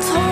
was.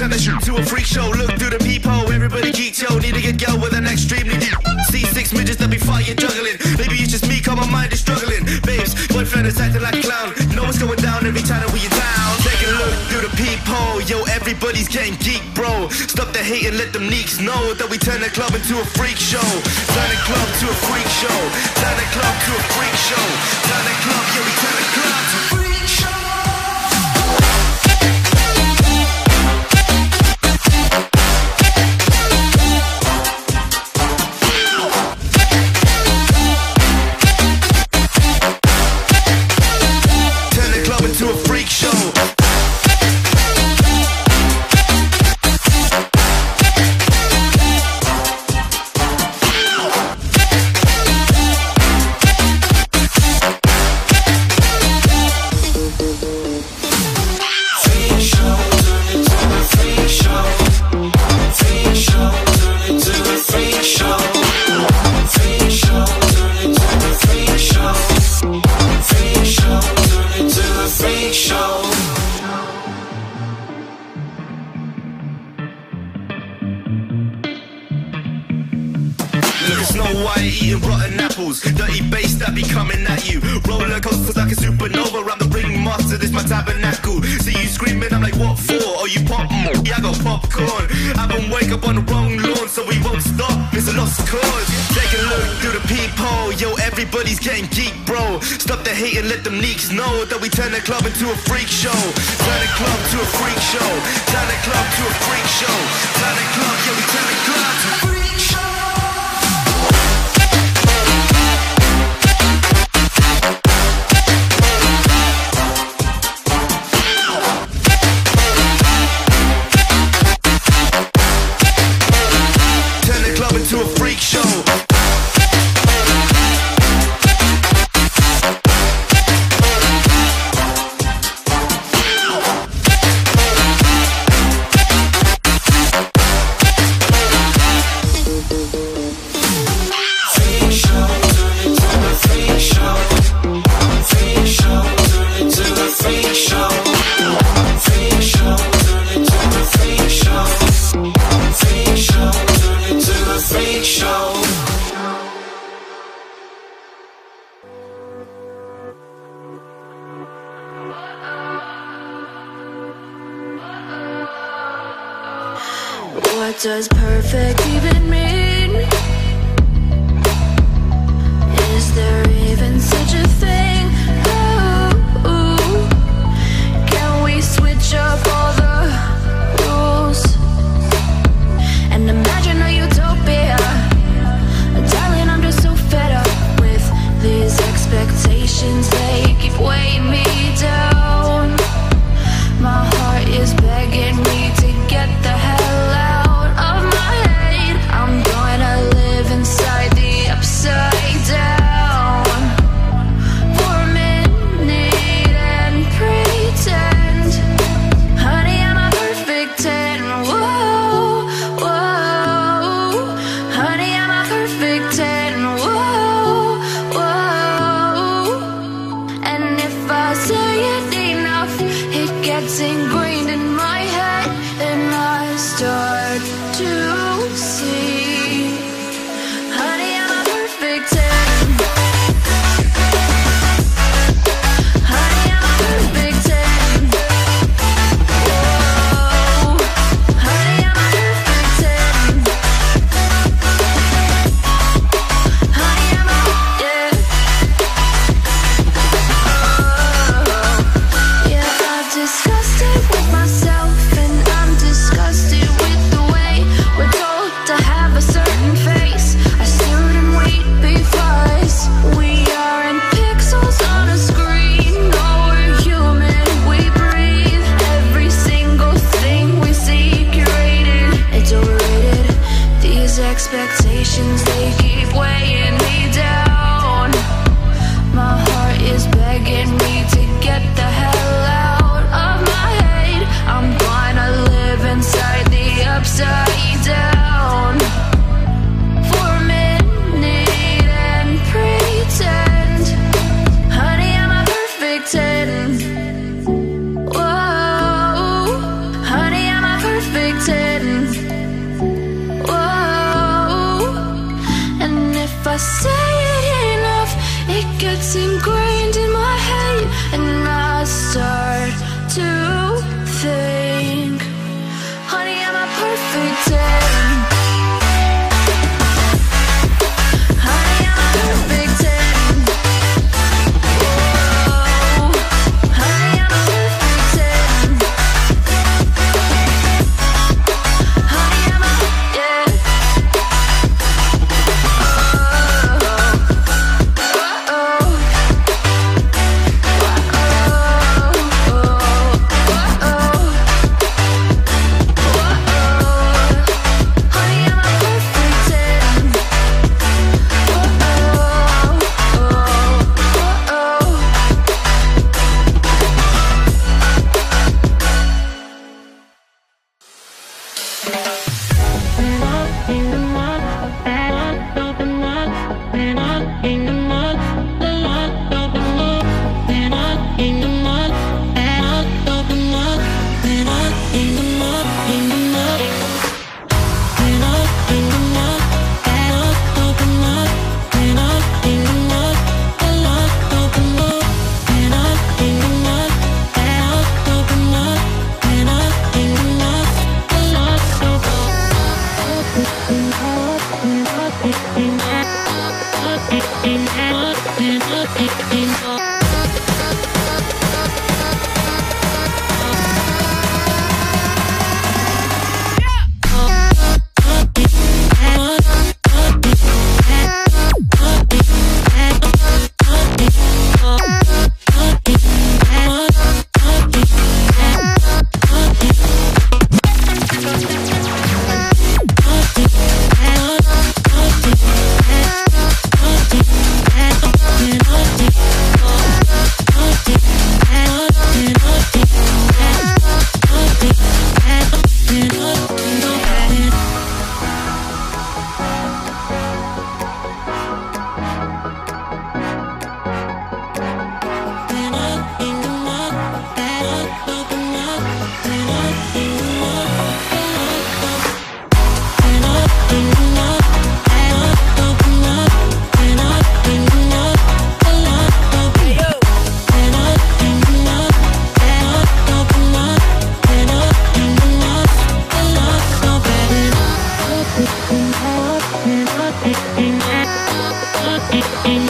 television to a freak show. Look through the peephole, everybody geeks, yo. Need to get girl with an extremely deep. See six midgets that be fire juggling. Maybe it's just me, cause my mind is struggling. Babes, boyfriend is acting like a clown. Know what's going down every time that we're down. Take a look through the peephole, yo. Everybody's getting geek, bro. Stop the hate and let them neeks know that we turn the club into a freak show. Turn the club to a freak show. Turn the club to a freak show. Turn the club, yeah, we turn the club to freak. Coming closer like a supernova. I'm the ring master, this my tabernacle. See you screaming, I'm like, what for? Are you pop? Yeah, I got popcorn. I've been wake up on the wrong lawn, so we won't stop. It's a lost cause. Take a look through the peephole. Yo, everybody's getting geek, bro. Stop the hate and let them leaks know that we turn the club into a freak show. Turn the club to a freak show. Turn the club to a freak show. Turn the club, yeah, we turn the club to a freak show. Into a freak show. Does perfect even expectations, they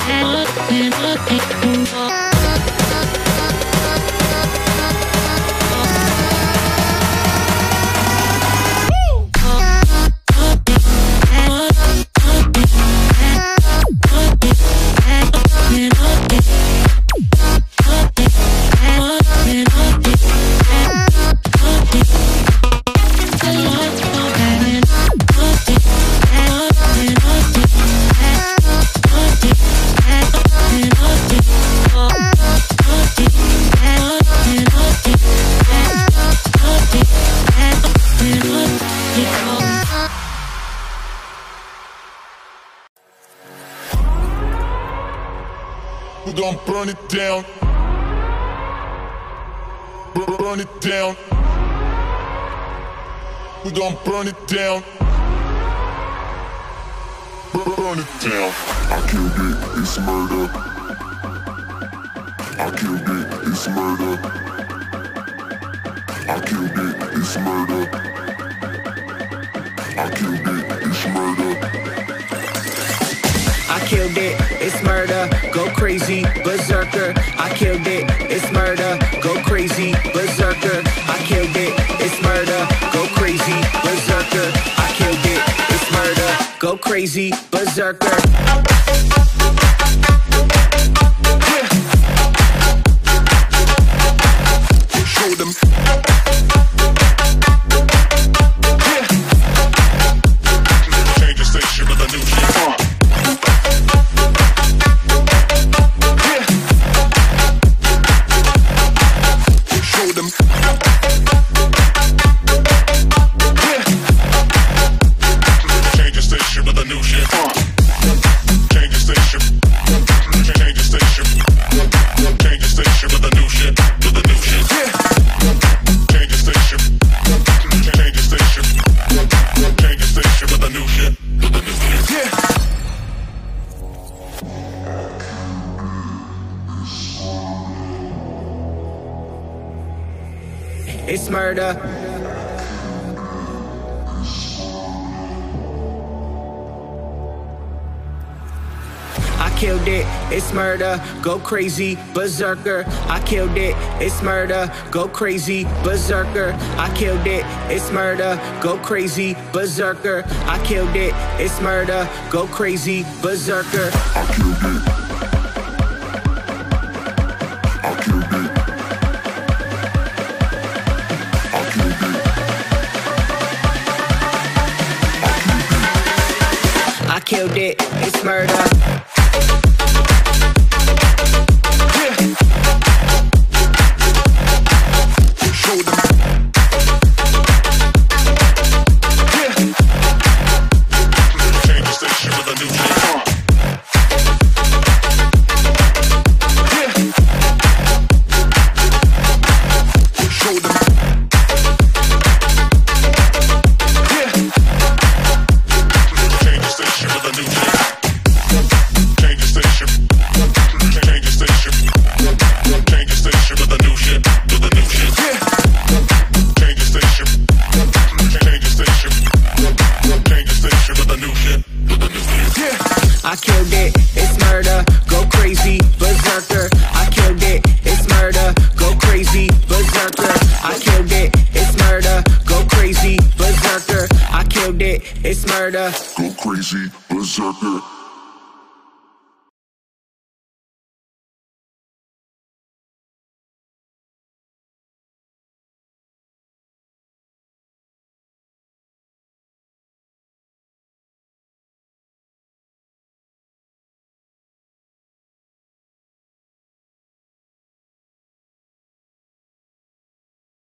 and burn it down. Burn it down. We gon' burn it down. Burn it down. I killed it, it's murder. I killed it, it's murder. I killed it, it's murder. I killed it, it's murder. I killed it, it's murder, go crazy, berserker. I killed it, it's murder, go crazy, berserker. I killed it, it's murder, go crazy, berserker. I killed it, it's murder, go crazy, berserker. Show them. Killed it, it's murder, go crazy, berserker. I killed it, it's murder, go crazy, berserker. I killed it, it's murder, go crazy, berserker. I killed it, it's murder, go crazy, berserker. I killed it. I killed it. I killed it. I killed it, it's murder. It's murder. Go crazy, berserker.